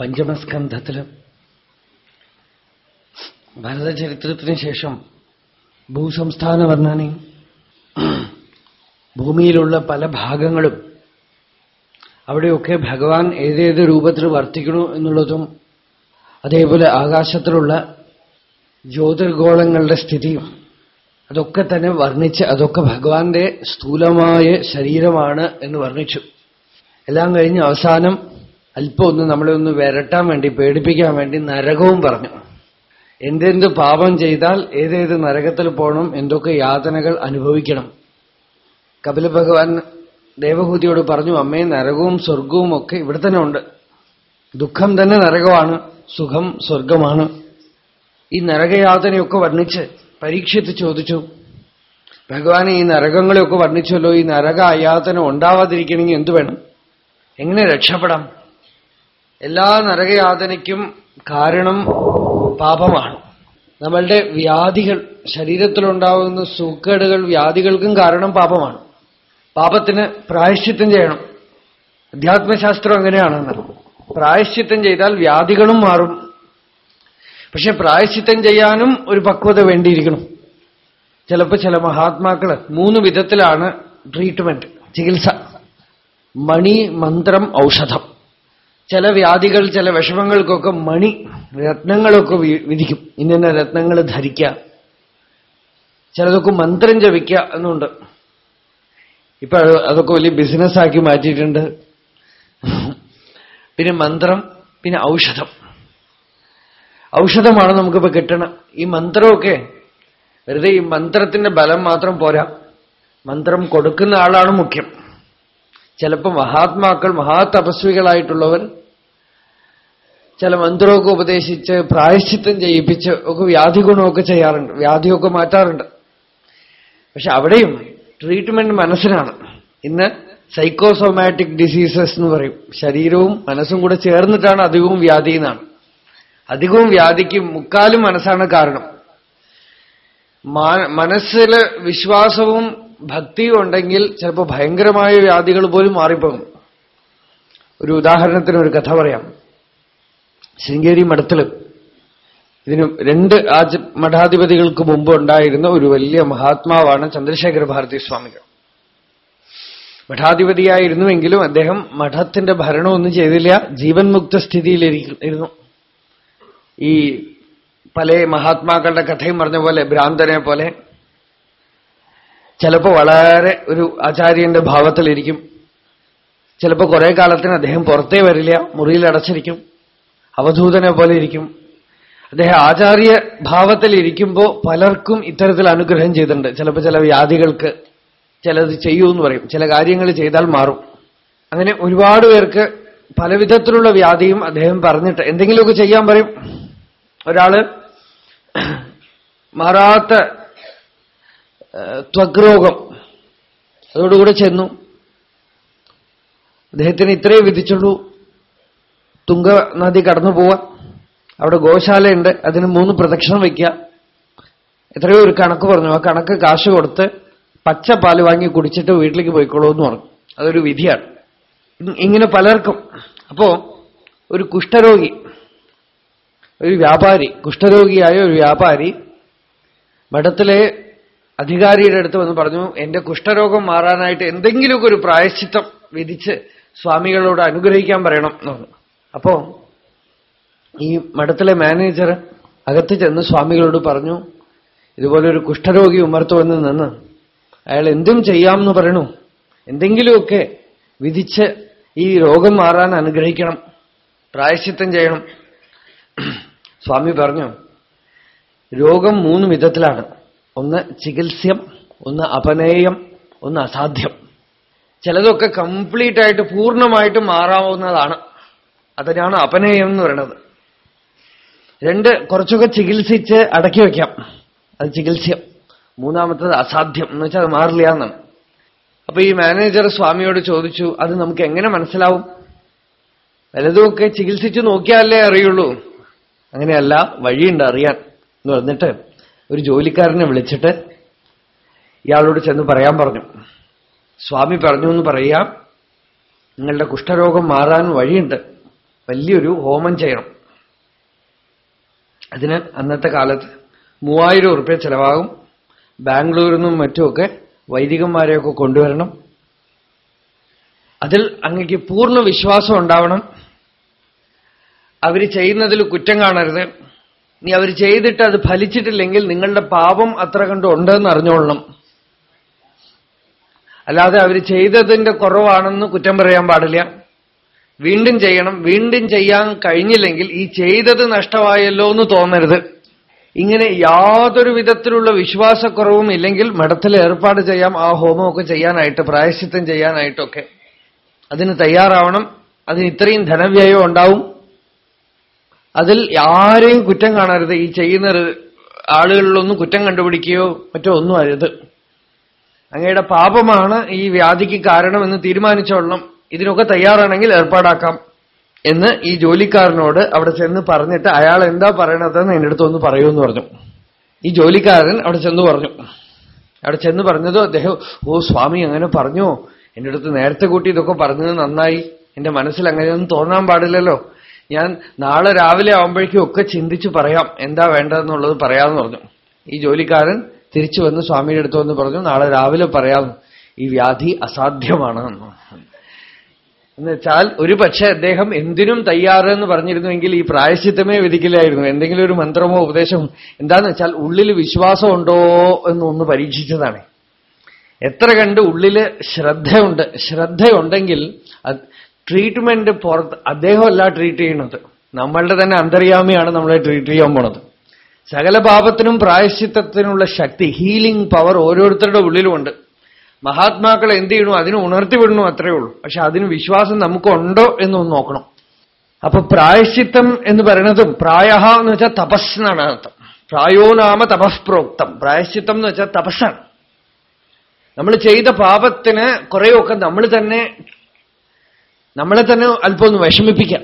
പഞ്ചമസ്കന്ധത്തിൽ ഭാരതചരിത്രത്തിന് ശേഷം ഭൂസംസ്ഥാന വർണനെ ഭൂമിയിലുള്ള പല ഭാഗങ്ങളും അവിടെയൊക്കെ ഭഗവാൻ ഏതേത് രൂപത്തിൽ വർത്തിക്കണു എന്നുള്ളതും അതേപോലെ ആകാശത്തിലുള്ള ജ്യോതിർഗോളങ്ങളുടെ സ്ഥിതിയും അതൊക്കെ തന്നെ വർണിച്ച് അതൊക്കെ ഭഗവാന്റെ സ്ഥൂലമായ ശരീരമാണ് എന്ന് വർണിച്ചു. എല്ലാം കഴിഞ്ഞ് അവസാനം അല്പം ഒന്ന് നമ്മളെ ഒന്ന് വരട്ടാൻ വേണ്ടി പേടിപ്പിക്കാൻ വേണ്ടി നരകവും പറഞ്ഞു. എന്തെന്ത് പാപം ചെയ്താൽ ഏതേത് നരകത്തിൽ പോകണം എന്തൊക്കെ യാതനകൾ അനുഭവിക്കണം. കപില ഭഗവാൻ ദേവഹൂതിയോട് പറഞ്ഞു അമ്മേ നരകവും സ്വർഗവും ഒക്കെ ഇവിടെ തന്നെ ഉണ്ട്. ദുഃഖം തന്നെ നരകമാണ് സുഖം സ്വർഗമാണ്. ഈ നരകയാതനയൊക്കെ വർണിച്ച് പരീക്ഷിച്ച് ചോദിച്ചു ഭഗവാൻ ഈ നരകങ്ങളെയൊക്കെ വർണിച്ചല്ലോ ഈ നരക അയാതന ഉണ്ടാവാതിരിക്കണമെങ്കിൽ എന്തു വേണം? എങ്ങനെ രക്ഷപ്പെടാം? എല്ലാ നരകയാതനയ്ക്കും കാരണം പാപമാണ്. നമ്മളുടെ വ്യാധികൾ ശരീരത്തിലുണ്ടാവുന്ന സൂക്കേടുകൾ വ്യാധികൾക്കും കാരണം പാപമാണ്. പാപത്തിന് പ്രായശ്ചിത്തം ചെയ്യണം. അധ്യാത്മശാസ്ത്രം അങ്ങനെയാണെന്ന്. പ്രായശ്ചിത്തം ചെയ്താൽ വ്യാധികളും മാറും. പക്ഷെ പ്രായശ്ചിത്തം ചെയ്യാനും ഒരു പക്വത വേണ്ടിയിരിക്കണം. ചിലപ്പോൾ ചില മഹാത്മാക്കൾ മൂന്ന് വിധത്തിലാണ് ട്രീറ്റ്മെന്റ് ചികിത്സ. മണി മന്ത്രം ഔഷധം. ചില വ്യാധികൾ ചില വിഷമങ്ങൾക്കൊക്കെ മണി രത്നങ്ങളൊക്കെ വിധിക്കും. ഇന്ന രത്നങ്ങൾ ധരിക്കുക ചിലതൊക്കെ മന്ത്രം ജപിക്കുക എന്നുണ്ട്. ഇപ്പൊ അതൊക്കെ വലിയ ബിസിനസ്സാക്കി മാറ്റിയിട്ടുണ്ട്. പിന്നെ മന്ത്രം പിന്നെ ഔഷധം. ഔഷധമാണ് നമുക്കിപ്പോ കിട്ടണം. ഈ മന്ത്രമൊക്കെ വെറുതെ ഈ മന്ത്രത്തിന്റെ ബലം മാത്രം പോരാ. മന്ത്രം കൊടുക്കുന്ന ആളാണ് മുഖ്യം. ചിലപ്പോ മഹാത്മാക്കൾ മഹാതപസ്വികളായിട്ടുള്ളവർ ചില മന്ത്രമൊക്കെ ഉപദേശിച്ച് പ്രായശ്ചിത്തം ചെയ്യിപ്പിച്ച് ഒക്കെ വ്യാധി ഗുണമൊക്കെ ചെയ്യാറുണ്ട് വ്യാധിയൊക്കെ മാറ്റാറുണ്ട്. പക്ഷെ അവിടെയും ട്രീറ്റ്മെന്റ് മനസ്സിനാണ്. ഇന്ന് സൈക്കോസോമാറ്റിക് ഡിസീസസ് എന്ന് പറയും. ശരീരവും മനസ്സും കൂടെ ചേർന്നിട്ടാണ് അധികവും വ്യാധി എന്നാണ്. അധികവും വ്യാധിക്ക് മുക്കാലും മനസ്സാണ് കാരണം. മനസ്സിലെ വിശ്വാസവും ഭക്തിയും ഉണ്ടെങ്കിൽ ചിലപ്പോൾ ഭയങ്കരമായ വ്യാധികൾ പോലും മാറിപ്പോകും. ഒരു ഉദാഹരണത്തിന് ഒരു കഥ പറയാം. ശൃംഗേരി മഠത്തിൽ ഇതിന് രണ്ട് ആജ് മഠാധിപതികൾക്ക് മുമ്പ് ഉണ്ടായിരുന്ന ഒരു വലിയ മഹാത്മാവാണ് ചന്ദ്രശേഖര ഭാരതി സ്വാമികൾ. മഠാധിപതിയായിരുന്നുവെങ്കിലും അദ്ദേഹം മഠത്തിന്റെ ഭരണമൊന്നും ചെയ്തില്ല ജീവൻ മുക്ത സ്ഥിതിയിലിരുന്നു ഈ പല മഹാത്മാക്കളുടെ കഥയും പറഞ്ഞ പോലെ ഭ്രാന്തനെ പോലെ ചിലപ്പോ വളരെ ഒരു ആചാര്യന്റെ ഭാവത്തിലിരിക്കും. ചിലപ്പോൾ കുറെ കാലത്തിന് അദ്ദേഹം പുറത്തേ വരില്ല മുറിയിൽ അടച്ചിരിക്കും അവധൂതനെ പോലെ ഇരിക്കും. അദ്ദേഹം ആചാര്യ ഭാവത്തിലിരിക്കുമ്പോൾ പലർക്കും ഇത്തരത്തിൽ അനുഗ്രഹം ചെയ്തിട്ടുണ്ട്. ചിലപ്പോൾ ചില വ്യാധികൾക്ക് ചിലത് ചെയ്യൂ എന്ന് പറയും. ചില കാര്യങ്ങൾ ചെയ്താൽ മാറും. അങ്ങനെ ഒരുപാട് പേർക്ക് പലവിധത്തിലുള്ള വ്യാധിയും അദ്ദേഹം പറഞ്ഞിട്ട് എന്തെങ്കിലുമൊക്കെ ചെയ്യാൻ പറയും. ഒരാൾ മാറാത്ത ത്വഗ്രോഗം അതോടുകൂടെ ചെന്നു. അദ്ദേഹത്തിന് ഇത്രേ വിധിച്ചുള്ളൂ. തുങ്ക നദി കടന്നു പോവാൻ. അവിടെ ഗോശാലയുണ്ട്. അതിന് മൂന്ന് പ്രദക്ഷിണം വയ്ക്കുക എത്രയോ ഒരു കണക്ക് പറഞ്ഞു. ആ കണക്ക് കാശ് കൊടുത്ത് പച്ച പാൽ വാങ്ങി കുടിച്ചിട്ട് വീട്ടിലേക്ക് പോയിക്കോളൂ എന്ന് പറഞ്ഞു. അതൊരു വിധിയാണ്. ഇങ്ങനെ പലർക്കും. അപ്പോ ഒരു കുഷ്ഠരോഗി ഒരു വ്യാപാരി കുഷ്ഠരോഗിയായ ഒരു വ്യാപാരി മഠത്തിലെ അധികാരിയുടെ അടുത്ത് വന്ന് പറഞ്ഞു എന്റെ കുഷ്ഠരോഗം മാറാനായിട്ട് എന്തെങ്കിലുമൊക്കെ ഒരു പ്രായശ്ചിത്തം വിധിച്ച് സ്വാമികളോട് അനുഗ്രഹിക്കാൻ പറയണം എന്ന് പറഞ്ഞു. അപ്പോ ഈ മഠത്തിലെ മാനേജർ അകത്ത് ചെന്ന് സ്വാമികളോട് പറഞ്ഞു ഇതുപോലെ ഒരു കുഷ്ഠരോഗി ഉമർത്തു വന്ന് നിന്ന് അയാൾ എന്തും ചെയ്യാമെന്ന് പറയണു. എന്തെങ്കിലുമൊക്കെ വിധിച്ച് ഈ രോഗം മാറാൻ അനുഗ്രഹിക്കണം പ്രായശ്ചിത്തം ചെയ്യണം. സ്വാമി പറഞ്ഞു രോഗം മൂന്ന് വിധത്തിലാണ്. ഒന്ന് ചികിത്സ്യം ഒന്ന് അപനേയം ഒന്ന് അസാധ്യം. ചിലതൊക്കെ കംപ്ലീറ്റ് ആയിട്ട് പൂർണമായിട്ട് മാറാവുന്നതാണ്. അതിനാണ് അപനേയം എന്ന് പറയുന്നത്. രണ്ട് കുറച്ചൊക്കെ ചികിത്സിച്ച് അടക്കി വയ്ക്കാം അത് ചികിത്സ്യം. മൂന്നാമത്തത് അസാധ്യം. എന്ന് വെച്ചാൽ അത് മാറില്ല എന്നാണ്. അപ്പൊ ഈ മാനേജർ സ്വാമിയോട് ചോദിച്ചു അത് നമുക്ക് എങ്ങനെ മനസ്സിലാവും? വലതുമൊക്കെ ചികിത്സിച്ചു നോക്കിയാലേ അറിയുള്ളൂ. അങ്ങനെയല്ല വഴിയുണ്ട് അറിയാൻ. എന്ന് പറഞ്ഞിട്ട് ഒരു ജോലിക്കാരനെ വിളിച്ചിട്ട് ഇയാളോട് ചെന്ന് പറയാൻ പറഞ്ഞു. സ്വാമി പറഞ്ഞു എന്ന് പറയാം. നിങ്ങളുടെ കുഷ്ഠരോഗം മാറാൻ വഴിയുണ്ട്. വലിയൊരു ഹോമം ചെയ്യണം. അതിന് അന്നത്തെ കാലത്ത് മൂവായിരം ഉറുപ്പ്യ ചെലവാകും. ബാംഗ്ലൂരിൽ നിന്നും മറ്റുമൊക്കെ വൈദികന്മാരെയൊക്കെ കൊണ്ടുവരണം. അതിൽ അങ്ങക്ക് പൂർണ വിശ്വാസം ഉണ്ടാവണം. അവർ ചെയ്യുന്നതിൽ കുറ്റം കാണരുത്. നീ അവർ ചെയ്തിട്ട് അത് ഫലിച്ചിട്ടില്ലെങ്കിൽ നിങ്ങളുടെ പാപം അത്ര കണ്ട് ഉണ്ടെന്ന് അറിഞ്ഞോളണം. അല്ലാതെ അവർ ചെയ്തതിന്റെ കുറവാണെന്ന് കുറ്റം പറയാൻ പാടില്ല. വീണ്ടും ചെയ്യണം. വീണ്ടും ചെയ്യാൻ കഴിഞ്ഞില്ലെങ്കിൽ ഈ ചെയ്തത് നഷ്ടമായല്ലോ എന്ന് തോന്നരുത്. ഇങ്ങനെ യാതൊരു വിധത്തിലുള്ള വിശ്വാസക്കുറവും ഇല്ലെങ്കിൽ മഠത്തിൽ ഏർപ്പാട് ചെയ്യാം ആ ഹോമമൊക്കെ ചെയ്യാനായിട്ട് പ്രായശ്ചിത്തം ചെയ്യാനായിട്ടൊക്കെ. അതിന് തയ്യാറാവണം. അതിന് ഇത്രയും ധനവ്യയം ഉണ്ടാവും. അതിൽ ആരെയും കുറ്റം കാണരുത്. ഈ ചെയ്യുന്ന ആളുകളിലൊന്നും കുറ്റം കണ്ടുപിടിക്കുകയോ മറ്റോ ഒന്നും അരുത്. അങ്ങയുടെ പാപമാണ് ഈ വ്യാധിക്ക് കാരണമെന്ന് തീരുമാനിച്ചോളണം ഇതിനൊക്കെ തയ്യാറാണെങ്കിൽ ഏർപ്പാടാക്കാം എന്ന് ഈ ജോലിക്കാരനോട് അവിടെ ചെന്ന് പറഞ്ഞിട്ട് അയാൾ എന്താ പറയണതെന്ന് ഒന്ന് പറയൂ എന്ന് പറഞ്ഞു. ഈ ജോലിക്കാരൻ അവിടെ ചെന്ന് പറഞ്ഞു. അവിടെ ചെന്ന് പറഞ്ഞതോ അദ്ദേഹം ഓ സ്വാമി അങ്ങനെ പറഞ്ഞു? എന്റെ അടുത്ത് നേരത്തെ കൂട്ടി ഇതൊക്കെ പറഞ്ഞത് നന്നായി. എന്റെ മനസ്സിൽ അങ്ങനെയൊന്നും തോന്നാൻ പാടില്ലല്ലോ. ഞാൻ നാളെ രാവിലെ ആവുമ്പോഴേക്കും ഒക്കെ ചിന്തിച്ചു പറയാം. എന്താ വേണ്ടതെന്നുള്ളത് പറയാമെന്ന് പറഞ്ഞു. ഈ ജോലിക്കാരൻ തിരിച്ചു വന്ന് സ്വാമിയുടെ അടുത്ത് വന്ന് പറഞ്ഞു നാളെ രാവിലെ പറയാം. ഈ വ്യാധി അസാധ്യമാണ്. എന്നുവെച്ചാൽ ഒരു പക്ഷെ അദ്ദേഹം എന്തിനും തയ്യാറെന്ന് പറഞ്ഞിരുന്നുവെങ്കിൽ ഈ പ്രായശിത്തമേ വിധിക്കില്ലായിരുന്നു. എന്തെങ്കിലും ഒരു മന്ത്രമോ ഉപദേശമോ എന്താന്ന് വെച്ചാൽ ഉള്ളിൽ വിശ്വാസം ഉണ്ടോ എന്ന് ഒന്ന് പരീക്ഷിച്ചതാണ്. എത്ര കണ്ട് ഉള്ളിൽ ശ്രദ്ധയുണ്ട്. ശ്രദ്ധയുണ്ടെങ്കിൽ ട്രീറ്റ്മെന്റ് പുറത്ത് അദ്ദേഹമല്ല ട്രീറ്റ് ചെയ്യുന്നത്. നമ്മളുടെ തന്നെ അന്തര്യാമിയാണ് നമ്മളെ ട്രീറ്റ് ചെയ്യാൻ പോണത്. സകല പാപത്തിനും പ്രായശ്ചിത്തത്തിനുള്ള ശക്തി ഹീലിംഗ് പവർ ഓരോരുത്തരുടെ ഉള്ളിലുമുണ്ട്. മഹാത്മാക്കൾ എന്ത് ചെയ്യണു? അതിന് ഉണർത്തിവിടണു അത്രയേ ഉള്ളൂ. പക്ഷെ അതിന് വിശ്വാസം നമുക്കുണ്ടോ എന്നൊന്ന് നോക്കണം. അപ്പൊ പ്രായശ്ചിത്തം എന്ന് പറയുന്നതും പ്രായ എന്ന് വെച്ചാൽ തപസ് എന്നാണ് അർത്ഥം. പ്രായോ നാമ തപസ്പ്രോക്തം പ്രായശ്ചിത്തം എന്ന് വെച്ചാൽ തപസ്സാണ്. നമ്മൾ ചെയ്ത പാപത്തിന് കുറേയൊക്കെ നമ്മൾ തന്നെ നമ്മളെ തന്നെ അല്പം ഒന്ന് വിഷമിപ്പിക്കാം.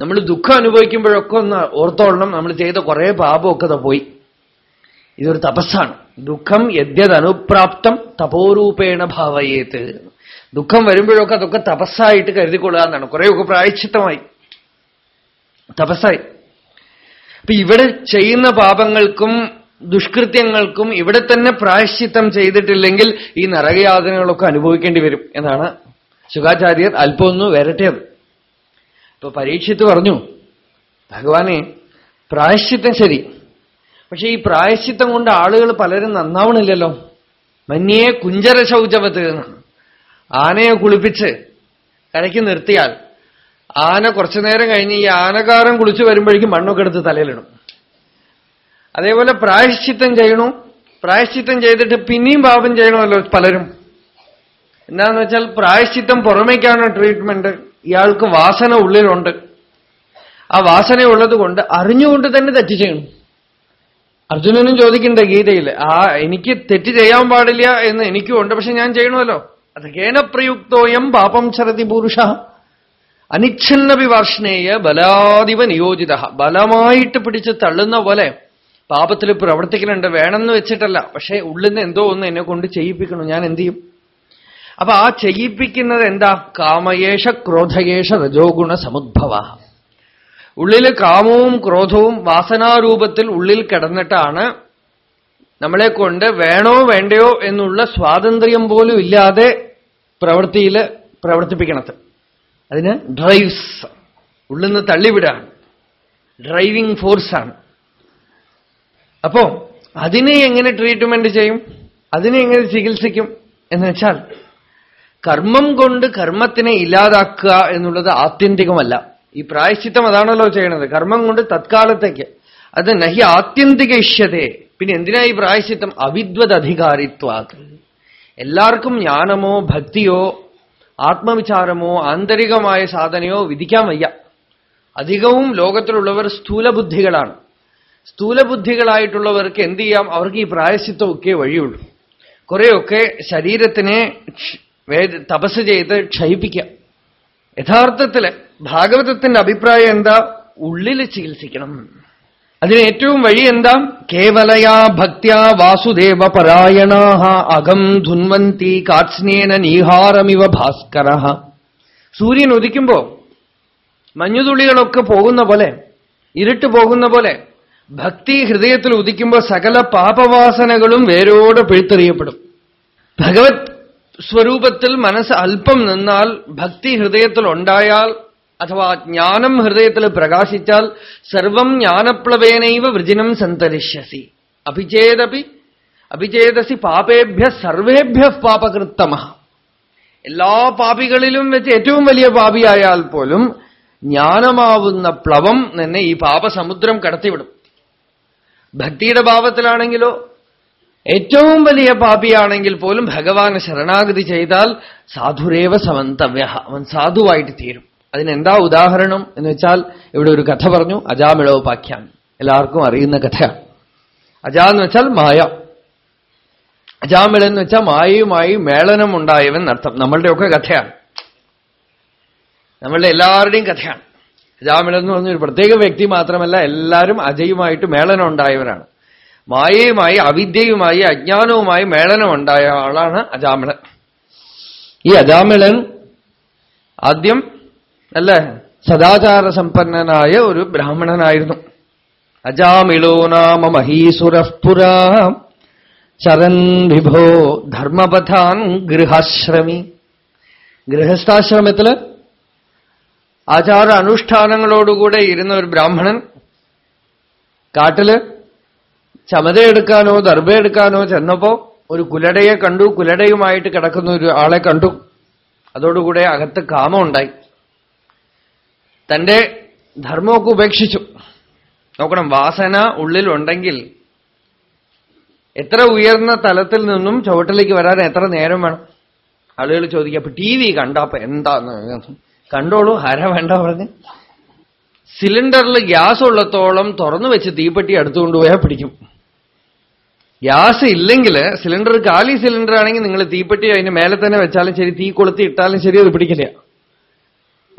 നമ്മൾ ദുഃഖം അനുഭവിക്കുമ്പോഴൊക്കെ ഒന്ന് ഓർത്തോളണം. നമ്മൾ ചെയ്ത കുറെ പാപമൊക്കെ പോയി. ഇതൊരു തപസ്സാണ്. ദുഃഖം യദ്യതനുപ്രാപ്തം തപോരൂപേണ ഭാവയേത്. ദുഃഖം വരുമ്പോഴൊക്കെ അതൊക്കെ തപസ്സായിട്ട് കരുതിക്കൊള്ളുക എന്നാണ്. കുറേയൊക്കെ പ്രായച്ചിത്തമായി. തപസ്സായി. അപ്പൊ ഇവിടെ ചെയ്യുന്ന പാപങ്ങൾക്കും ദുഷ്കൃത്യങ്ങൾക്കും ഇവിടെ തന്നെ പ്രായശ്ചിത്തം ചെയ്തിട്ടില്ലെങ്കിൽ ഈ നരകയാതനകളൊക്കെ അനുഭവിക്കേണ്ടി വരും എന്നാണ് ശുഖാചാര്യർ അല്പം ഒന്ന് വരട്ടിയത് ഇപ്പൊ പരീക്ഷിത്ത് പറഞ്ഞു ഭഗവാനെ പ്രായശ്ചിത്തം ശരി. പക്ഷെ ഈ പ്രായശ്ചിത്തം കൊണ്ട് ആളുകൾ പലരും നന്നാവണില്ലല്ലോ. മന്യേ കുഞ്ചര ശൗചവത്ത് ആനയെ കുളിപ്പിച്ച് കരയ്ക്ക് നിർത്തിയാൽ ആന കുറച്ചു നേരം കഴിഞ്ഞ് ഈ ആനകാരം കുളിച്ചു വരുമ്പോഴേക്കും മണ്ണൊക്കെ എടുത്ത് തലയിലിടും. അതേപോലെ പ്രായശ്ചിത്തം ചെയ്യണു. പ്രായശ്ചിത്തം ചെയ്തിട്ട് പിന്നെയും പാപം ചെയ്യണമല്ലോ പലരും. എന്താന്ന് വെച്ചാൽ പ്രായശ്ചിത്തം പുറമേക്കാണ് ട്രീറ്റ്മെന്റ് ഇയാൾക്ക് വാസന ഉള്ളിലുണ്ട്. ആ വാസനയുള്ളത് കൊണ്ട് അറിഞ്ഞുകൊണ്ട് തന്നെ തെറ്റ് ചെയ്യണം. അർജുനനും ചോദിക്കണ്ട ഗീതയിൽ ആ എനിക്ക് തെറ്റ് ചെയ്യാൻ പാടില്ല എന്ന് എനിക്കും ഉണ്ട് പക്ഷെ ഞാൻ ചെയ്യണമല്ലോ. അത് കേനപ്രയുക്തോയം പാപം ചരതി പുരുഷ. അനിച്ഛന്നപി വാർഷ്ണേയ ബലാദിവ നിയോജിത ബലമായിട്ട് പിടിച്ച് തള്ളുന്ന പോലെ പാപത്തിൽ പ്രവർത്തിക്കുന്നുണ്ട് വേണമെന്ന് വെച്ചിട്ടല്ല പക്ഷെ ഉള്ളിൽ നിന്ന് എന്തോ ഒന്ന് എന്നെ കൊണ്ട് ചെയ്യിപ്പിക്കണം. ഞാൻ എന്ത് ചെയ്യും? അപ്പൊ ആ ചെയ്യിപ്പിക്കുന്നത് എന്താ? കാമയേഷ ക്രോധയേഷ രജോഗുണ സമുദ്ഭവ. ഉള്ളിൽ കാമവും ക്രോധവും വാസനാരൂപത്തിൽ ഉള്ളിൽ കിടന്നിട്ടാണ് നമ്മളെ കൊണ്ട് വേണോ വേണ്ടയോ എന്നുള്ള സ്വാതന്ത്ര്യം പോലും ഇല്ലാതെ പ്രവൃത്തിയിൽ പ്രവർത്തിപ്പിക്കണത്. അതിന് ഡ്രൈവ്സ് ഉള്ളിൽ നിന്ന് തള്ളിവിടാണ് ഡ്രൈവിംഗ് ഫോഴ്സാണ് അപ്പോ അതിനെ എങ്ങനെ ട്രീറ്റ്മെന്റ് ചെയ്യും? അതിനെ എങ്ങനെ ചികിത്സിക്കും? എന്ന് വെച്ചാൽ കർമ്മം കൊണ്ട് കർമ്മത്തിനെ ഇല്ലാതാക്കുക എന്നുള്ളത് ആത്യന്തികമല്ല. ഈ പ്രായശ്ചിത്തം അതാണല്ലോ ചെയ്യണത്. കർമ്മം കൊണ്ട് തത്കാലത്തേക്ക്. അത് നഹി ആത്യന്തിക ഇഷ്യതേ പിന്നെ എന്തിനാ ഈ പ്രായശ്ചിത്തം? അവിദ്വത് അധികാരിത്വാത് എല്ലാവർക്കും ജ്ഞാനമോ ഭക്തിയോ ആത്മവിചാരമോ ആന്തരികമായ സാധനയോ വിധിക്കാൻ വയ്യ. അധികവും ലോകത്തിലുള്ളവർ സ്ഥൂലബുദ്ധികളാണ്. സ്ഥൂലബുദ്ധികളായിട്ടുള്ളവർക്ക് എന്ത് ചെയ്യാം? അവർക്ക് ഈ പ്രായശ്ചിത്തമൊക്കെ വഴിയുള്ളൂ. കുറെയൊക്കെ ശരീരത്തിനെ തപസ് ചെയ്ത് ക്ഷയിപ്പിക്കാം. യഥാർത്ഥത്തിൽ ഭാഗവതത്തിന്റെ അഭിപ്രായം എന്താ? ഉള്ളിൽ ചികിത്സിക്കണം. അതിന് ഏറ്റവും വഴി എന്താ? കേവലയാ ഭക്തിയാ വാസുദേവ പരായണാഹ അകം ധുൻവന്തി കാത്സ്നേന നീഹാരമിവ ഭാസ്കര. സൂര്യൻ ഉദിക്കുമ്പോ മഞ്ഞുതുള്ളികളൊക്കെ പോകുന്ന പോലെ ഇരുട്ട് പോകുന്ന പോലെ ഭക്തി ഹൃദയത്തിൽ ഉദിക്കുമ്പോൾ സകല പാപവാസനകളും വേരോടെ പിഴുത്തെറിയപ്പെടും. ഭഗവത് സ്വരൂപത്തിൽ മനസ്സ് അല്പം നിന്നാൽ ഭക്തി ഹൃദയത്തിൽ ഉണ്ടായാൽ അഥവാ ജ്ഞാനം ഹൃദയത്തിൽ പ്രകാശിച്ചാൽ സർവം ജ്ഞാനപ്ലവേനൈവ വൃജിനം സന്തരിഷ്യസി. അഭിചേദപി അഭിചേതസി പാപേഭ്യ സർവേഭ്യ പാപകൃത്തമ എല്ലാ പാപികളിലും വെച്ച് ഏറ്റവും വലിയ പാപിയായാൽ പോലും ജ്ഞാനമാവുന്ന പ്ലവം നിന്നെ ഈ പാപസമുദ്രം കടത്തിവിടും. ഭക്തിയുടെ ഭാവത്തിലാണെങ്കിലോ ഏറ്റവും വലിയ പാപിയാണെങ്കിൽ പോലും ഭഗവാന് ശരണാഗതി ചെയ്താൽ സാധുരേവ സമന്തവ്യ അവൻ സാധുവായിട്ട് തീരും. അതിനെന്താ ഉദാഹരണം എന്ന് വെച്ചാൽ ഇവിടെ ഒരു കഥ പറഞ്ഞു. അജാമിളോപാഖ്യാൻ എല്ലാവർക്കും അറിയുന്ന കഥയാണ്. അജാ എന്ന് വെച്ചാൽ മായ. അജാമിള എന്ന് വെച്ചാൽ മായയുമായി മേളനം ഉണ്ടായവൻ അർത്ഥം. നമ്മളുടെയൊക്കെ കഥയാണ്. നമ്മളുടെ എല്ലാവരുടെയും കഥയാണ്. അജാമിള എന്ന് പറഞ്ഞൊരു പ്രത്യേക വ്യക്തി മാത്രമല്ല എല്ലാവരും അജയുമായിട്ട് മേളനം ഉണ്ടായവരാണ് മായയുമായി അവിദ്യയുമായി അജ്ഞാനവുമായി മേളനമുണ്ടായ ആളാണ് അജാമിളൻ ഈ അജാമിളൻ ആദ്യം അല്ല സദാചാര സമ്പന്നനായ ഒരു ബ്രാഹ്മണനായിരുന്നു. അജാമിളോ നാമ മഹീസുരപുരാ ചരൻ വിഭോ ധർമ്മപഥാൻ ഗൃഹാശ്രമി. ഗൃഹസ്ഥാശ്രമത്തിൽ ആചാര അനുഷ്ഠാനങ്ങളോടുകൂടെ ഇരുന്ന ഒരു ബ്രാഹ്മണൻ കാട്ടിൽ ചമതയെടുക്കാനോ ദർഭയെടുക്കാനോ ചെന്നപ്പോ ഒരു കുലടയെ കണ്ടു. കുലടയുമായിട്ട് കിടക്കുന്ന ഒരു ആളെ കണ്ടു. അതോടുകൂടെ അകത്ത് കാമുണ്ടായി തന്റെ ധർമ്മമൊക്കെ ഉപേക്ഷിച്ചു. നോക്കണം വാസന ഉള്ളിലുണ്ടെങ്കിൽ എത്ര ഉയർന്ന തലത്തിൽ നിന്നും ചുവട്ടിലേക്ക് വരാൻ എത്ര നേരം വേണം? ആളുകൾ ചോദിക്കുക അപ്പൊ ടി വി കണ്ടപ്പോ എന്താന്ന്? കണ്ടോളൂ ഹര വേണ്ട പറഞ്ഞ്. സിലിണ്ടറിൽ ഗ്യാസ് ഉള്ളത്തോളം തുറന്നു വെച്ച് തീപ്പെട്ടി അടുത്തുകൊണ്ടുപോയാൽ പിടിക്കും. ഗ്യാസ് ഇല്ലെങ്കിൽ സിലിണ്ടർ കാലി സിലിണ്ടർ ആണെങ്കിൽ നിങ്ങൾ തീപ്പെട്ടി അതിന് മേലെ തന്നെ വെച്ചാലും ശരി തീ കൊളുത്തി ഇട്ടാലും ശരി അത് പിടിക്കില്ല.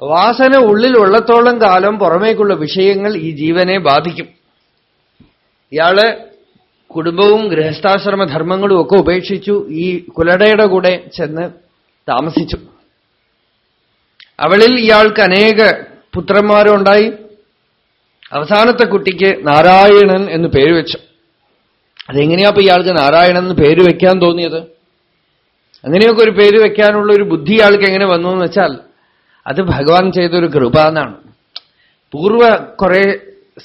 വാസന ഉള്ളിലുള്ളത്തോളം കാലം പുറമേക്കുള്ള വിഷയങ്ങൾ ഈ ജീവനെ ബാധിക്കും. ഇയാൾ കുടുംബവും ഗൃഹസ്ഥാശ്രമ ധർമ്മങ്ങളും ഒക്കെ ഉപേക്ഷിച്ചു ഈ കുലടയുടെ കൂടെ ചെന്ന് താമസിച്ചു. അവളിൽ ഇയാൾക്ക് അനേക പുത്രന്മാരുണ്ടായി. അവസാനത്തെ കുട്ടിക്ക് നാരായണൻ എന്ന് പേര് വെച്ചു. അതെങ്ങനെയാ അപ്പൊ ഇയാൾക്ക് നാരായണൻ എന്ന് പേര് വെക്കാൻ തോന്നിയത്? അങ്ങനെയൊക്കെ ഒരു പേര് വെക്കാനുള്ള ഒരു ബുദ്ധി ഇയാൾക്ക് എങ്ങനെ വന്നു എന്ന് വെച്ചാൽ അത് ഭഗവാൻ ചെയ്തൊരു കൃപ എന്നാണ്. പൂർവ കുറെ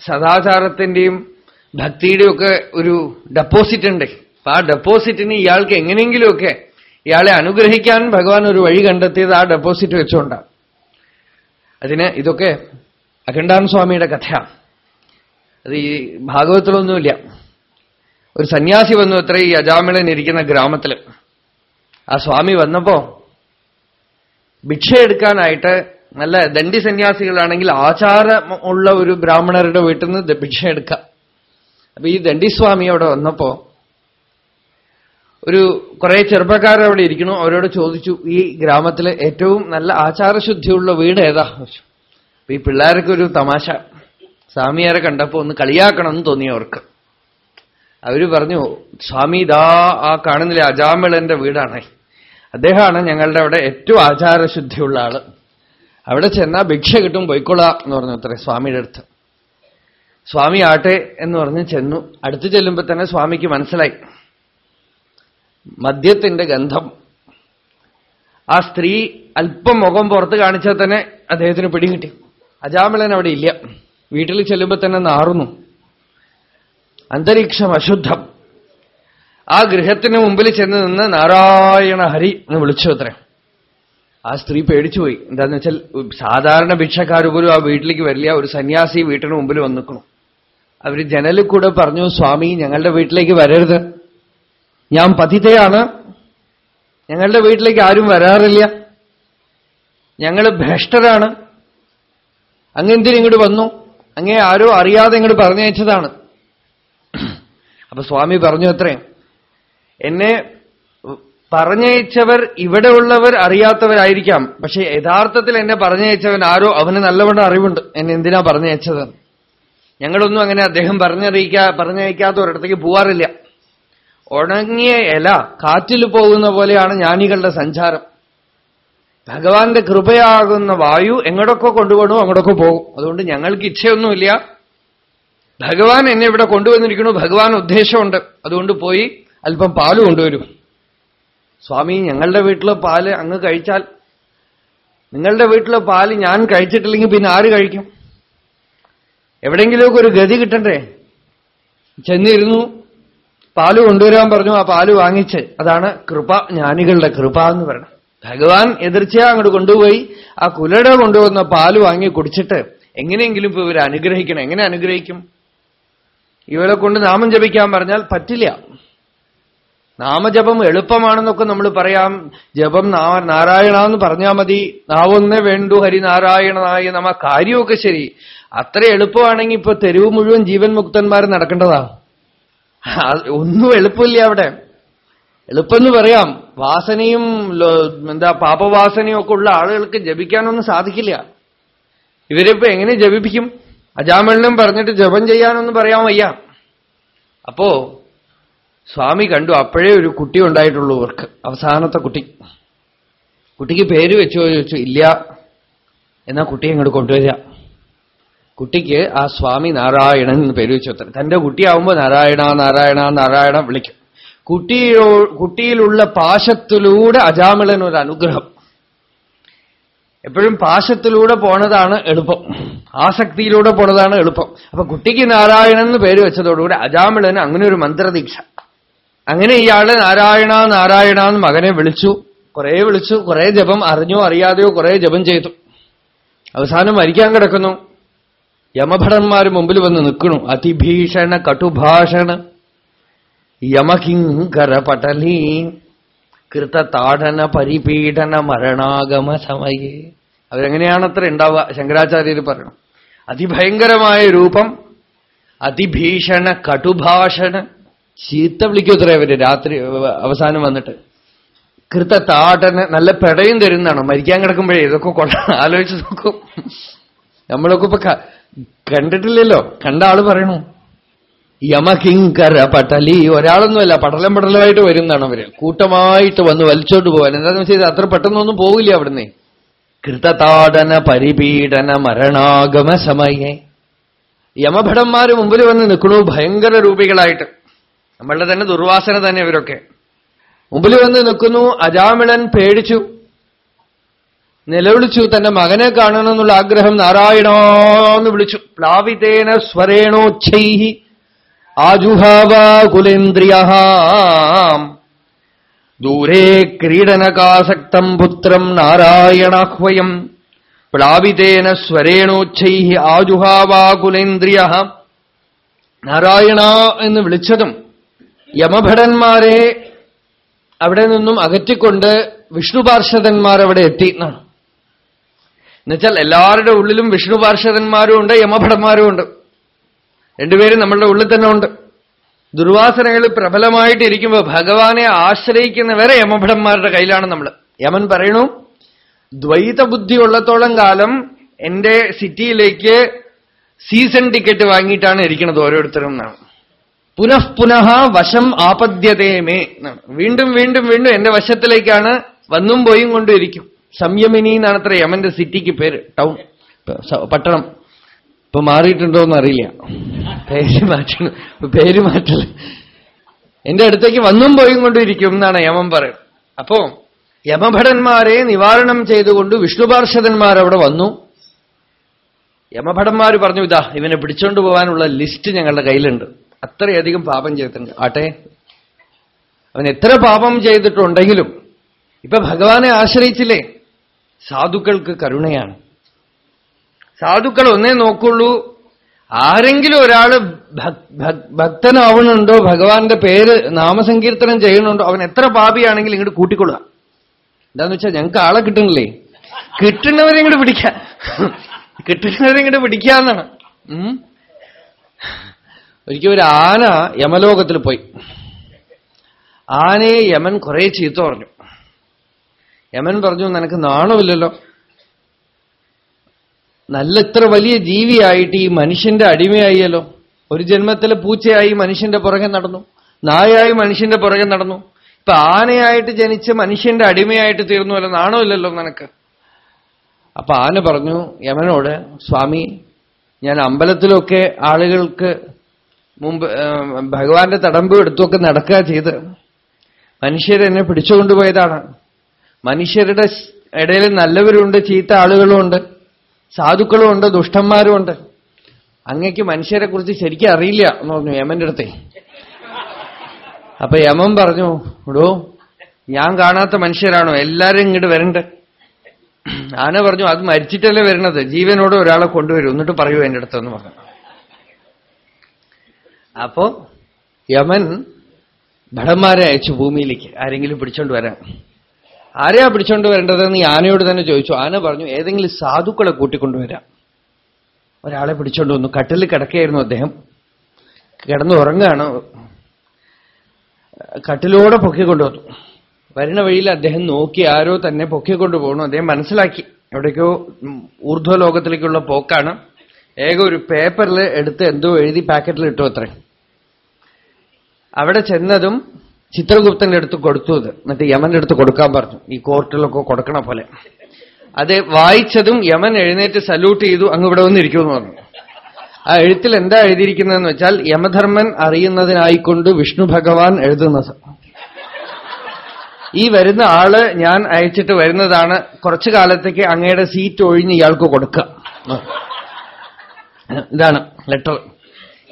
സദാചാരത്തിന്റെയും ഭക്തിയുടെയും ഒക്കെ ഒരു ഡെപ്പോസിറ്റ് ഉണ്ട്. ആ ഡെപ്പോസിറ്റിന് ഇയാൾക്ക് എങ്ങനെയെങ്കിലുമൊക്കെ ഇയാളെ അനുഗ്രഹിക്കാൻ ഭഗവാൻ ഒരു വഴി കണ്ടെത്തിയത് ആ ഡെപ്പോസിറ്റ് വെച്ചുകൊണ്ടാണ്. അതിന് ഇതൊക്കെ അഖണ്ഡാൻ സ്വാമിയുടെ കഥയാണ്. അത് ഈ ഭാഗവത്തിലൊന്നുമില്ല ഒരു സന്യാസി വന്നു അത്ര ഈ അജാമിളൻ ഇരിക്കുന്ന ഗ്രാമത്തിൽ ആ സ്വാമി വന്നപ്പോ ഭിക്ഷ എടുക്കാനായിട്ട് നല്ല ദണ്ഡി സന്യാസികളാണെങ്കിൽ ആചാരമുള്ള ഒരു ബ്രാഹ്മണരുടെ വീട്ടിൽ നിന്ന് ഭിക്ഷ എടുക്കാം അപ്പൊ ഈ ദണ്ഡിസ്വാമി അവിടെ വന്നപ്പോ ഒരു കുറെ ചെറുപ്പക്കാർ അവിടെ ഇരിക്കണു അവരോട് ചോദിച്ചു ഈ ഗ്രാമത്തിലെ ഏറ്റവും നല്ല ആചാരശുദ്ധിയുള്ള വീട് ഏതാ? അപ്പൊ ഈ പിള്ളേർക്കൊരു തമാശ. സ്വാമിയാരെ കണ്ടപ്പോ ഒന്ന് കളിയാക്കണം എന്ന് തോന്നി അവർക്ക്. അവർ പറഞ്ഞു സ്വാമി ഇതാ ആ കാണുന്നില്ല അജാമിളന്റെ വീടാണ്. അദ്ദേഹമാണ് ഞങ്ങളുടെ അവിടെ ഏറ്റവും ആചാരശുദ്ധിയുള്ള ആൾ. അവിടെ ചെന്നാ ഭിക്ഷ കിട്ടും പൊയ്ക്കൊള്ളാം എന്ന് പറഞ്ഞു അത്രേ സ്വാമിയുടെ അടുത്ത്. സ്വാമി ആട്ടെ എന്ന് പറഞ്ഞ് ചെന്നു. അടുത്ത് ചെല്ലുമ്പോൾ തന്നെ സ്വാമിക്ക് മനസ്സിലായി. മദ്യത്തിന്റെ ഗന്ധം. ആ സ്ത്രീ അല്പം മുഖം പുറത്ത് കാണിച്ചാൽ തന്നെ അദ്ദേഹത്തിന് പിടികിട്ടി. അജാമിളൻ അവിടെ ഇല്ല. വീട്ടിൽ ചെല്ലുമ്പോൾ തന്നെ നാറുന്നു. അന്തരീക്ഷം അശുദ്ധം. ആ ഗൃഹത്തിന് മുമ്പിൽ ചെന്ന് നിന്ന് നാരായണ ഹരി എന്ന് വിളിച്ചു അത്രേ. ആ സ്ത്രീ പേടിച്ചുപോയി. എന്താന്ന് വെച്ചാൽ സാധാരണ ഭിക്ഷക്കാർ പോലും ആ വീട്ടിലേക്ക് വരില്ല. ഒരു സന്യാസി വീട്ടിന് മുമ്പിൽ വന്നിക്കണം. അവർ ജനലിൽ കൂടെ പറഞ്ഞു സ്വാമി ഞങ്ങളുടെ വീട്ടിലേക്ക് വരരുത്. ഞാൻ പതിതയാണ്. ഞങ്ങളുടെ വീട്ടിലേക്ക് ആരും വരാറില്ല. ഞങ്ങൾ ഭ്രഷ്ടരാണ്. അങ്ങെന്തിനും ഇങ്ങോട്ട് വന്നു? അങ്ങേ ആരോ അറിയാതെ ഇങ്ങോട്ട് പറഞ്ഞയച്ചതാണ്. അപ്പൊ സ്വാമി പറഞ്ഞു അത്രേ. എന്നെ പറഞ്ഞയച്ചവർ ഇവിടെ ഉള്ളവർ അറിയാത്തവരായിരിക്കാം. പക്ഷെ യഥാർത്ഥത്തിൽ എന്നെ പറഞ്ഞയച്ചവൻ ആരോ അവന് നല്ലവണ്ണം അറിവുണ്ട്. എന്നെ എന്തിനാ പറഞ്ഞയച്ചത്? ഞങ്ങളൊന്നും അങ്ങനെ അദ്ദേഹം പറഞ്ഞറിയിക്കാ പറഞ്ഞയക്കാത്ത ഒരിടത്തേക്ക് പോവാറില്ല. ഉണങ്ങിയ ഇല കാറ്റിൽ പോകുന്ന പോലെയാണ് ജ്ഞാനികളുടെ സഞ്ചാരം. ഭഗവാന്റെ കൃപയാകുന്ന വായു എങ്ങോട്ടൊക്കെ കൊണ്ടുപോകണോ അങ്ങോട്ടൊക്കെ പോകും. അതുകൊണ്ട് ഞങ്ങൾക്ക് ഇച്ഛയൊന്നുമില്ല. ഭഗവാൻ എന്നെ ഇവിടെ കൊണ്ടുവന്നിരിക്കണു ഭഗവാൻ ഉദ്ദേശമുണ്ട്. അതുകൊണ്ട് പോയി അല്പം പാൽ കൊണ്ടുവരും. സ്വാമി ഞങ്ങളുടെ വീട്ടിലെ പാൽ അങ്ങ് കഴിച്ചാൽ നിങ്ങളുടെ വീട്ടിലെ പാൽ ഞാൻ കഴിച്ചിട്ടില്ലെങ്കിൽ പിന്നെ ആര് കഴിക്കും? എവിടെയെങ്കിലുമൊക്കെ ഒരു ഗതി കിട്ടണ്ടേ? ചെന്നിരുന്നു പാൽ കൊണ്ടുവരാൻ പറഞ്ഞു ആ പാൽ വാങ്ങിച്ച്. അതാണ് കൃപ ജ്ഞാനികളുടെ കൃപ എന്ന് പറയുന്നത്. ഭഗവാൻ എതിർച്ചയാ അങ്ങോട്ട് കൊണ്ടുപോയി ആ കുലട കൊണ്ടുവന്ന പാൽ വാങ്ങി കുടിച്ചിട്ട് എങ്ങനെയെങ്കിലും ഇവർ അനുഗ്രഹിക്കണം. എങ്ങനെ അനുഗ്രഹിക്കും? ഇവരെ കൊണ്ട് നാമം ജപിക്കാൻ പറഞ്ഞാൽ പറ്റില്ല. നാമജപം എളുപ്പമാണെന്നൊക്കെ നമ്മൾ പറയാം. ജപം നാരായണ എന്ന് പറഞ്ഞാൽ മതി. നാവൊന്നേ വേണ്ടു ഹരിനാരായണനായ നമ്മ കാര്യമൊക്കെ ശരി. അത്ര എളുപ്പമാണെങ്കിൽ ഇപ്പൊ തെരുവ് മുഴുവൻ ജീവൻ മുക്തന്മാർ നടക്കേണ്ടതാ. ഒന്നും എളുപ്പമില്ല അവിടെ. എളുപ്പമെന്ന് പറയാം. വാസനയും എന്താ പാപവാസനയും ഒക്കെ ഉള്ള ആളുകൾക്ക് ജപിക്കാനൊന്നും സാധിക്കില്ല. ഇവരിപ്പോ എങ്ങനെ ജപിപ്പിക്കും? അജാമലിനും പറഞ്ഞിട്ട് ജപം ചെയ്യാനൊന്നും പറയാൻ വയ്യ. അപ്പോ സ്വാമി കണ്ടു അപ്പോഴേ ഒരു കുട്ടി ഉണ്ടായിട്ടുള്ളൂ അവർക്ക് അവസാനത്തെ കുട്ടി. കുട്ടിക്ക് പേര് വെച്ചോ ചോദിച്ചു ഇല്ല എന്നാ കുട്ടിയെ ഇങ്ങോട്ട് കൊണ്ടുവരിക. കുട്ടിക്ക് ആ സ്വാമി നാരായണൻ എന്ന് പേര് വെച്ചു തന്റെ കുട്ടിയാവുമ്പോ നാരായണ നാരായണ നാരായണ വിളിക്കും. കുട്ടിയോ കുട്ടിയിലുള്ള പാശത്തിലൂടെ അജാമിളൻ ഒരു അനുഗ്രഹം. എപ്പോഴും പാശത്തിലൂടെ പോണതാണ് എളുപ്പം. ആസക്തിയിലൂടെ പോണതാണ് എളുപ്പം. അപ്പൊ കുട്ടിക്ക് നാരായണൻ എന്ന് പേര് വെച്ചതോടുകൂടി അജാമിളന് അങ്ങനെ ഒരു മന്ത്രദീക്ഷ. അങ്ങനെ ഇയാൾ നാരായണ നാരായണ എന്ന് മകനെ വിളിച്ചു. കുറെ വിളിച്ചു. കുറെ ജപം അറിഞ്ഞോ അറിയാതെയോ കുറെ ജപം ചെയ്തു. അവസാനം മരിക്കാൻ കിടക്കുന്നു. യമഭടന്മാർ മുമ്പിൽ വന്ന് നിൽക്കണു അതിഭീഷണ കടുഭാഷണ. യമകിങ്കര പടലീ കൃതതാടന പരിപീഡന മരണാഗമ സമയേ അവരെങ്ങനെയാണത്ര ഉണ്ടാവുക? ശങ്കരാചാര്യർ പറയണം. അതിഭയങ്കരമായ രൂപം അതിഭീഷണ കടുഭാഷണ ചീത്ത വിളിക്കൂത്രേ അവർ രാത്രി അവസാനം വന്നിട്ട്. കൃത താടന നല്ല പെടയും തരുന്നതാണ്. മരിക്കാൻ കിടക്കുമ്പോഴേ ഇതൊക്കെ കൊള്ള ആലോചിച്ച് നോക്കും. നമ്മളൊക്കെ ഇപ്പൊ കണ്ടിട്ടില്ലല്ലോ. കണ്ട ആൾ പറയണു. യമകിങ്കര പടലി ഒരാളൊന്നുമല്ല പടലം പടലമായിട്ട് വരുന്നതാണ് അവർ. കൂട്ടമായിട്ട് വന്ന് വലിച്ചോട്ട് പോകാൻ എന്താണെന്ന് വെച്ചാൽ അത്ര പെട്ടെന്നൊന്നും പോകില്ല അവിടുന്ന്. കൃതതാടന പരിപീഡന മരണാഗമ സമയേ. യമഭടന്മാര് മുമ്പിൽ വന്ന് നിൽക്കണു ഭയങ്കര രൂപികളായിട്ട്. നമ്മളുടെ തന്നെ ദുർവാസന തന്നെ ഇവരൊക്കെ. മുമ്പിൽ വന്ന് നിൽക്കുന്നു അജാമിളൻ പേടിച്ചു. നിലവിളിച്ചു തന്റെ മകനെ കാണണമെന്നുള്ള ആഗ്രഹം നാരായണോന്ന് വിളിച്ചു. പ്ലാവിതേന സ്വരേണോച്ഛൈഹി ആജുഹാവാകുലേന്ദ്രിയ ദൂരേ ക്രീഡനകാസക്തം പുത്രം നാരായണാഹ്വയം. പ്ലാവിതേന സ്വരേണോച്ഛൈ ആജുഹാവാകുലേന്ദ്രിയ നാരായണ എന്ന് വിളിച്ചതും യമഭടന്മാരെ അവിടെ നിന്നും അകറ്റിക്കൊണ്ട് വിഷ്ണുപാർഷദന്മാർ അവിടെ എത്തി. എന്നാണ് എന്നുവെച്ചാൽ എല്ലാവരുടെ ഉള്ളിലും വിഷ്ണുപാർഷദന്മാരും ഉണ്ട് യമഭടന്മാരും ഉണ്ട്. രണ്ടുപേരും നമ്മളുടെ ഉള്ളിൽ തന്നെ ഉണ്ട്. ദുർവാസനകൾ പ്രബലമായിട്ടിരിക്കുമ്പോൾ ഭഗവാനെ ആശ്രയിക്കുന്നവരെ യമഭടന്മാരുടെ കയ്യിലാണ് നമ്മൾ യമൻ പറയണു ദ്വൈത ബുദ്ധി ഉള്ളത്തോളം കാലം എന്റെ സിറ്റിയിലേക്ക് സീസൺ ടിക്കറ്റ് വാങ്ങിയിട്ടാണ് ഇരിക്കുന്നത് ഓരോരുത്തരും എന്നാണ്. പുനഃ പുനഃ വശം ആപദ്യതേമേ വീണ്ടും വീണ്ടും വീണ്ടും എന്റെ വശത്തിലേക്കാണ് വന്നും പോയും കൊണ്ടും ഇരിക്കും. സംയമിനി എന്നാണ് അത്ര യമന്റെ സിറ്റിക്ക് പേര് ടൗൺ പട്ടണം. ഇപ്പൊ മാറിയിട്ടുണ്ടോ എന്ന് അറിയില്ല. പേര് മാറ്റണം. പേര് മാറ്റണം. എന്റെ അടുത്തേക്ക് വന്നും പോയും കൊണ്ടിരിക്കും എന്നാണ് യമം പറയുന്നത്. അപ്പോ യമഭടന്മാരെ നിവാരണം ചെയ്തുകൊണ്ട് വിഷ്ണുപാർഷദന്മാർ അവിടെ വന്നു. യമഭടന്മാർ പറഞ്ഞു ഇതാ ഇവനെ പിടിച്ചോണ്ട് പോകാനുള്ള ലിസ്റ്റ് ഞങ്ങളുടെ കയ്യിലുണ്ട്. അത്രയധികം പാപം ചെയ്തിട്ടുണ്ട്. ആട്ടെ അവൻ എത്ര പാപം ചെയ്തിട്ടുണ്ടെങ്കിലും ഇപ്പൊ ഭഗവാനെ ആശ്രയിച്ചില്ലേ? സാധുക്കൾക്ക് കരുണയാണ്. സാധുക്കൾ ഒന്നേ നോക്കുള്ളൂ. ആരെങ്കിലും ഒരാൾ ഭക്തനാവണുണ്ടോ ഭഗവാന്റെ പേര് നാമസങ്കീർത്തനം ചെയ്യണുണ്ടോ അവൻ എത്ര പാപിയാണെങ്കിലും ഇങ്ങോട്ട് കൂട്ടിക്കൊള്ളുക. എന്താന്ന് വെച്ചാൽ ഞങ്ങൾക്ക് ആളെ കിട്ടണില്ലേ കിട്ടുന്നവരെ ഇങ്ങോട്ട് പിടിക്കാം. കിട്ടുന്നവരെ ഇങ്ങോട്ട് പിടിക്കാന്നാണ് ഒരിക്കൽ ഒരു ആന യമലോകത്തിൽ പോയി. ആനയെ യമൻ കുറെ ചീത്ത പറഞ്ഞു. യമൻ പറഞ്ഞു നിനക്ക് നാണമില്ലല്ലോ. നല്ല ഇത്ര വലിയ ജീവിയായിട്ട് ഈ മനുഷ്യന്റെ അടിമയായിയല്ലോ. ഒരു ജന്മത്തിലെ പൂച്ചയായി മനുഷ്യന്റെ പുറകെ നടന്നു. നായായി മനുഷ്യന്റെ പുറകെ നടന്നു. ഇപ്പൊ ആനയായിട്ട് ജനിച്ച് മനുഷ്യന്റെ അടിമയായിട്ട് തീർന്നുവല്ലോ നാണമില്ലല്ലോ നിനക്ക്? അപ്പൊ ആന പറഞ്ഞു യമനോട് സ്വാമി ഞാൻ അമ്പലത്തിലൊക്കെ ആളുകൾക്ക് മുമ്പ് ഭഗവാന്റെ തടമ്പ് എടുത്തൊക്കെ നടക്കുക ചെയ്ത്. മനുഷ്യരെന്നെ പിടിച്ചുകൊണ്ടുപോയതാണ്. മനുഷ്യരുടെ ഇടയിൽ നല്ലവരുണ്ട് ചീത്ത ആളുകളുമുണ്ട് സാധുക്കളുമുണ്ട് ദുഷ്ടന്മാരുമുണ്ട്. അങ്ങക്ക് മനുഷ്യരെ കുറിച്ച് ശരിക്കും അറിയില്ല എന്ന് പറഞ്ഞു യമന്റെ അടുത്തെ. അപ്പൊ യമൻ പറഞ്ഞു ഇടോ ഞാൻ കാണാത്ത മനുഷ്യരാണോ? എല്ലാരും ഇങ്ങോട്ട് വരണ്ട. ആന പറഞ്ഞു അത് മരിച്ചിട്ടല്ലേ വരണത്? ജീവനോട് ഒരാളെ കൊണ്ടുവരും. എന്നിട്ട് പറയൂ എന്റെ അടുത്തെന്ന് പറഞ്ഞു. അപ്പോ യമൻ ഭടന്മാരെ അയച്ചു ഭൂമിയിലേക്ക്. ആരെങ്കിലും പിടിച്ചോണ്ട് വരാൻ. ആരെയാ പിടിച്ചോണ്ട് വരേണ്ടതെന്ന് ആനയോട് തന്നെ ചോദിച്ചു. ആന പറഞ്ഞു ഏതെങ്കിലും സാധുക്കളെ കൂട്ടിക്കൊണ്ടുവരാം ഒരാളെ പിടിച്ചോണ്ട് വന്നു. കട്ടിൽ കിടക്കുകയായിരുന്നു അദ്ദേഹം. കിടന്നു ഉറങ്ങുകയാണ്. കട്ടിലോടെ പൊക്കിക്കൊണ്ടുവന്നു വരുന്ന വഴിയിൽ അദ്ദേഹം നോക്കി ആരോ തന്നെ പൊക്കിക്കൊണ്ടു പോകണു അദ്ദേഹം മനസ്സിലാക്കി. എവിടേക്കോ ഊർധ്വലോകത്തിലേക്കുള്ള പോക്കാണ്. ഏക ഒരു പേപ്പറിൽ എടുത്ത് എന്തോ എഴുതി പാക്കറ്റിൽ ഇട്ടു അത്രേ. അവിടെ ചെന്നതും ചിത്രഗുപ്തന്റെ അടുത്ത് കൊടുത്തു അത്. എന്നിട്ട് യമന്റെ അടുത്ത് കൊടുക്കാൻ പറഞ്ഞു. ഈ കോർട്ടിലൊക്കെ കൊടുക്കണ പോലെ. അത് വായിച്ചതും യമൻ എഴുന്നേറ്റ് സല്യൂട്ട് ചെയ്തു അങ്ങ് ഇവിടെ വന്നിരിക്കുമെന്ന് പറഞ്ഞു. ആ എഴുത്തിൽ എന്താ എഴുതിയിരിക്കുന്നതെന്ന് വെച്ചാൽ യമധർമ്മൻ അറിയുന്നതിനായിക്കൊണ്ട് വിഷ്ണു ഭഗവാൻ എഴുതുന്നത്. ഈ വരുന്ന ആൾ ഞാൻ അയച്ചിട്ട് വരുന്നതാണ് കുറച്ചു കാലത്തേക്ക് അങ്ങയുടെ സീറ്റ് ഒഴിഞ്ഞ് ഇയാൾക്ക് കൊടുക്കുക. ഇതാണ് ലെറ്റർ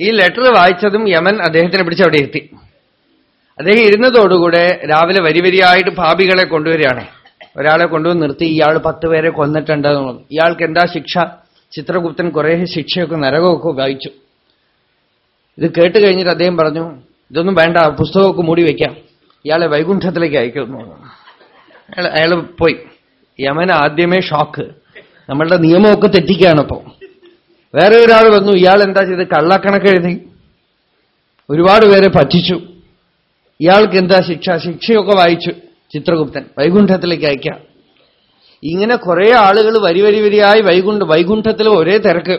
ഈ ലെറ്റർ വായിച്ചതും യമൻ അദ്ദേഹത്തിനെ പിടിച്ച് അവിടെ എത്തി അദ്ദേഹം ഇരുന്നതോടുകൂടെ രാവിലെ വരി വരിയായിട്ട് ഭാപികളെ കൊണ്ടുവരികയാണ്. ഒരാളെ കൊണ്ടുവന്ന് നിർത്തി ഇയാൾ പത്ത് പേരെ കൊന്നിട്ടുണ്ട് എന്നുള്ളത് ഇയാൾക്ക് എന്താ ശിക്ഷ? ചിത്രഗുപ്തൻ കുറെ ശിക്ഷയൊക്കെ നരകമൊക്കെ വായിച്ചു ഇത് കേട്ട് കഴിഞ്ഞിട്ട് അദ്ദേഹം പറഞ്ഞു ഇതൊന്നും വേണ്ട പുസ്തകമൊക്കെ മൂടി വയ്ക്കാം ഇയാളെ വൈകുണ്ഠത്തിലേക്ക് അയക്കുന്നു. അയാൾ അയാൾ പോയി. യമൻ ആദ്യമേ ഷോക്ക്. നമ്മളുടെ നിയമമൊക്കെ തെറ്റിക്കുകയാണിപ്പോ വേറെ ഒരാൾ വന്നു ഇയാൾ എന്താ ചെയ്ത് കള്ളക്കണക്ക് എഴുതി ഒരുപാട് പേരെ പറ്റിച്ചു. ഇയാൾക്ക് എന്താ ശിക്ഷ? ശിക്ഷയൊക്കെ വായിച്ചു. ചിത്രഗുപ്തൻ വൈകുണ്ഠത്തിലേക്ക് അയക്കാം ഇങ്ങനെ കുറെ ആളുകൾ വരി വരി വരിയായി വൈകുണ്ഠ വൈകുണ്ഠത്തിൽ ഒരേ തിരക്ക്.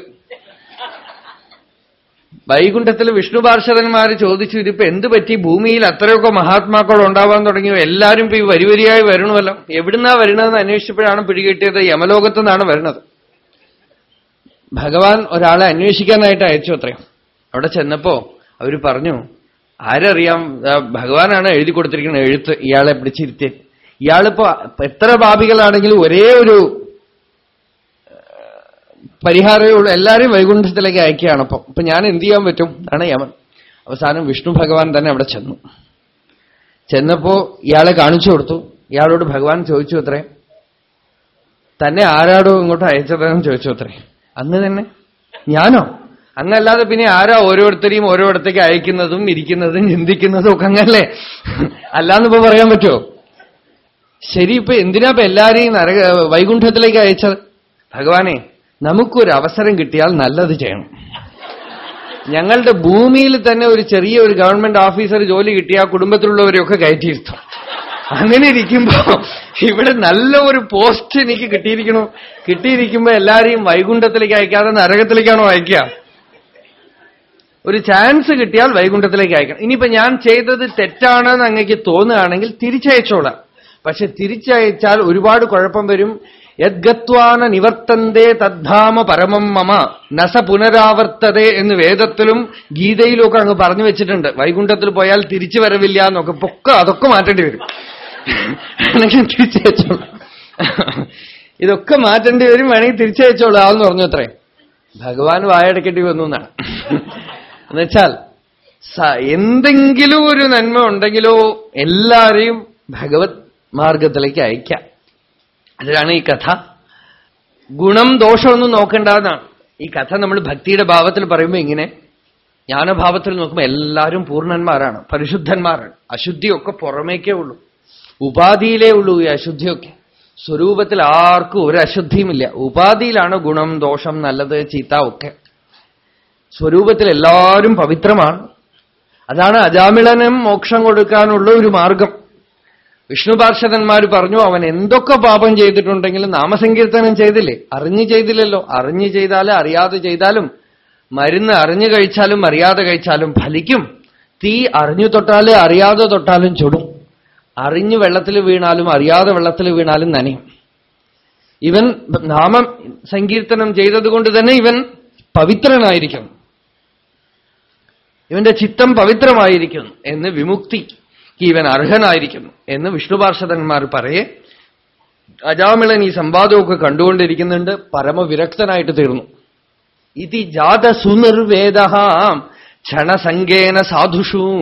വൈകുണ്ഠത്തിൽ വിഷ്ണു പാർഷദന്മാർ ചോദിച്ചു ഇതിപ്പോ എന്ത് പറ്റി? ഭൂമിയിൽ അത്രയൊക്കെ മഹാത്മാക്കൾ ഉണ്ടാവാൻ തുടങ്ങിയോ? എല്ലാരും ഇപ്പൊ ഈ വരി വരിയായി വരണമല്ലോ എവിടുന്നാ വരണതെന്ന് അന്വേഷിച്ചപ്പോഴാണ് പിടികിട്ടിയത് യമലോകത്തു നിന്നാണ് വരണത്. ഭഗവാൻ ഒരാളെ അന്വേഷിക്കാനായിട്ട് അയച്ചു അത്രയും. അവിടെ ചെന്നപ്പോ അവർ പറഞ്ഞു ആരറിയാം? ഭഗവാനാണ് എഴുതി കൊടുത്തിരിക്കുന്ന എഴുത്ത്. ഇയാളെ പിടിച്ചിരുത്തി. ഇയാളിപ്പോ എത്ര പാപികളാണെങ്കിലും ഒരേ ഒരു പരിഹാരമേ ഉള്ളൂ. എല്ലാവരെയും വൈകുണ്ഠത്തിലേക്ക് അയക്കുകയാണ്. അപ്പൊ ഇപ്പൊ ഞാൻ എന്ത് ചെയ്യാൻ പറ്റും? ആണ് യമൻ. അവസാനം വിഷ്ണു ഭഗവാൻ തന്നെ അവിടെ ചെന്നു. ചെന്നപ്പോ ഇയാളെ കാണിച്ചു കൊടുത്തു. ഇയാളോട് ഭഗവാൻ ചോദിച്ചു അത്രേ. തന്നെ ആരാടോ ഇങ്ങോട്ട് അയച്ചതെന്ന് ചോദിച്ചു അത്രേ. അന്ന് തന്നെ? ഞാനോ? അങ്ങല്ലാതെ പിന്നെ ആരാ ഓരോരുത്തരെയും ഓരോരുത്തേക്ക് അയക്കുന്നതും ഇരിക്കുന്നതും ചിന്തിക്കുന്നതും ഒക്കെ അങ്ങല്ലേ അല്ലാന്നിപ്പോ പറയാൻ പറ്റുമോ? ശരി ഇപ്പൊ എന്തിനാ ഇപ്പൊ എല്ലാരെയും നരക വൈകുണ്ഠത്തിലേക്ക് അയച്ചത്? ഭഗവാനെ നമുക്കൊരു അവസരം കിട്ടിയാൽ നല്ലത് ചെയ്യണം. ഞങ്ങളുടെ ഭൂമിയിൽ തന്നെ ഒരു ചെറിയ ഒരു ഗവൺമെന്റ് ഓഫീസർ ജോലി കിട്ടിയാൽ കുടുംബത്തിലുള്ളവരെയൊക്കെ കയറ്റിയിരുത്തും. അങ്ങനെ ഇരിക്കുമ്പോ ഇവിടെ നല്ല ഒരു പോസ്റ്റ് എനിക്ക് കിട്ടിയിരിക്കണു. കിട്ടിയിരിക്കുമ്പോ എല്ലാരെയും വൈകുണ്ഠത്തിലേക്ക് അയക്കാതെ നരകത്തിലേക്കാണോ അയക്കുക? ഒരു ചാൻസ് കിട്ടിയാൽ വൈകുണ്ഠത്തിലേക്ക് അയക്കണം. ഇനിയിപ്പോ ഞാൻ ചെയ്തത് തെറ്റാണെന്ന് അങ്ങേക്ക് തോന്നുകയാണെങ്കിൽ തിരിച്ചയച്ചോളാം. പക്ഷെ തിരിച്ചയച്ചാൽ ഒരുപാട് കുഴപ്പം വരും. യദ്ഗത്വാന നിവർത്തന്തേ തദ്ധാമ പരമം മമ നസ പുനരാവർത്തതേ എന്ന് വേദത്തിലും ഗീതയിലും ഒക്കെ അങ്ങ് പറഞ്ഞു വെച്ചിട്ടുണ്ട്. വൈകുണ്ഠത്തിൽ പോയാൽ തിരിച്ചു വരവില്ല എന്നൊക്കെ പൊക്കെ അതൊക്കെ മാറ്റേണ്ടി വരും. തിരിച്ചയച്ചോളാം. ഇതൊക്കെ മാറ്റേണ്ടി വരും വേണമെങ്കിൽ തിരിച്ചയച്ചോളാം എന്ന് പറഞ്ഞു അത്രേ ഭഗവാൻ വായടക്കേണ്ടി വന്നു എന്നാണ്. എന്നുവെച്ചാൽ എന്തെങ്കിലും ഒരു നന്മ ഉണ്ടെങ്കിലോ എല്ലാരെയും ഭഗവത് മാർഗത്തിലേക്ക് അയക്കാം. അതിലാണ് ഈ കഥ. ഗുണം ദോഷമൊന്നും നോക്കേണ്ടതാണ് ഈ കഥ നമ്മൾ ഭക്തിയുടെ ഭാവത്തിൽ പറയുമ്പോൾ ഇങ്ങനെ ജ്ഞാനഭാവത്തിൽ നോക്കുമ്പോൾ എല്ലാവരും പൂർണന്മാരാണ് പരിശുദ്ധന്മാരാണ്. അശുദ്ധിയൊക്കെ പുറമേക്കേ ഉള്ളൂ. ഉപാധിയിലേ ഉള്ളൂ ഈ അശുദ്ധിയൊക്കെ. സ്വരൂപത്തിൽ ആർക്കും ഒരു അശുദ്ധിയുമില്ല. ഉപാധിയിലാണ് ഗുണം ദോഷം നല്ലത് ചീത്ത ഒക്കെ. സ്വരൂപത്തിൽ എല്ലാവരും പവിത്രമാണ്. അതാണ് അജാമിളനും മോക്ഷം കൊടുക്കാനുള്ള ഒരു മാർഗം. വിഷ്ണു പാർഷദന്മാർ പറഞ്ഞു അവൻ എന്തൊക്കെ പാപം ചെയ്തിട്ടുണ്ടെങ്കിലും നാമസങ്കീർത്തനം ചെയ്തില്ലേ? അറിഞ്ഞു ചെയ്തില്ലല്ലോ. അറിഞ്ഞു ചെയ്താലും അറിയാതെ ചെയ്താലും മരുന്ന് അറിഞ്ഞു കഴിച്ചാലും അറിയാതെ കഴിച്ചാലും ഫലിക്കും. തീ അറിഞ്ഞു തൊട്ടാലും അറിയാതെ തൊട്ടാലും ചുടും. അറിഞ്ഞു വെള്ളത്തിൽ വീണാലും അറിയാതെ വെള്ളത്തിൽ വീണാലും നനയും. ഇവൻ നാമം സങ്കീർത്തനം ചെയ്തതുകൊണ്ട് തന്നെ ഇവൻ പവിത്രനായിരിക്കുന്നു ഇവന്റെ ചിത്തം പവിത്രമായിരിക്കുന്നു എന്ന് വിമുക്തി ഇവൻ അർഹനായിരിക്കുന്നു എന്ന് വിഷ്ണുപാർഷദന്മാർ പറയെ. അജാമിളൻ ഈ സംവാദമൊക്കെ കണ്ടുകൊണ്ടിരിക്കുന്നുണ്ട്. പരമവിരക്തനായിട്ട് തീർന്നു. ഇതി ജാത സുനിർവേദ ക്ഷണസംഗേന സാധുഷു.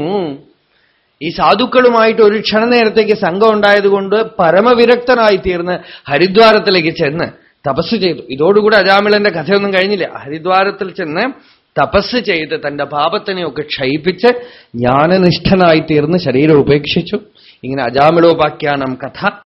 ഈ സാധുക്കളുമായിട്ട് ഒരു ക്ഷണനേരത്തേക്ക് സംഘം ഉണ്ടായതുകൊണ്ട് പരമവിരക്തനായി തീർന്ന് ഹരിദ്വാരത്തിലേക്ക് ചെന്ന് തപസ് ചെയ്തു. ഇതോടുകൂടി അജാമിളന്റെ കഥയൊന്നും കഴിഞ്ഞില്ല. ഹരിദ്വാരത്തിൽ ചെന്ന് തപസ് ചെയ്ത് തന്റെ പാപത്തിനെയൊക്കെ ക്ഷയിപ്പിച്ച് ജ്ഞാനനിഷ്ഠനായി തീർന്ന് ശരീരം ഉപേക്ഷിച്ചു. ഇങ്ങനെ അജാമിളോപാഖ്യാനം കഥ.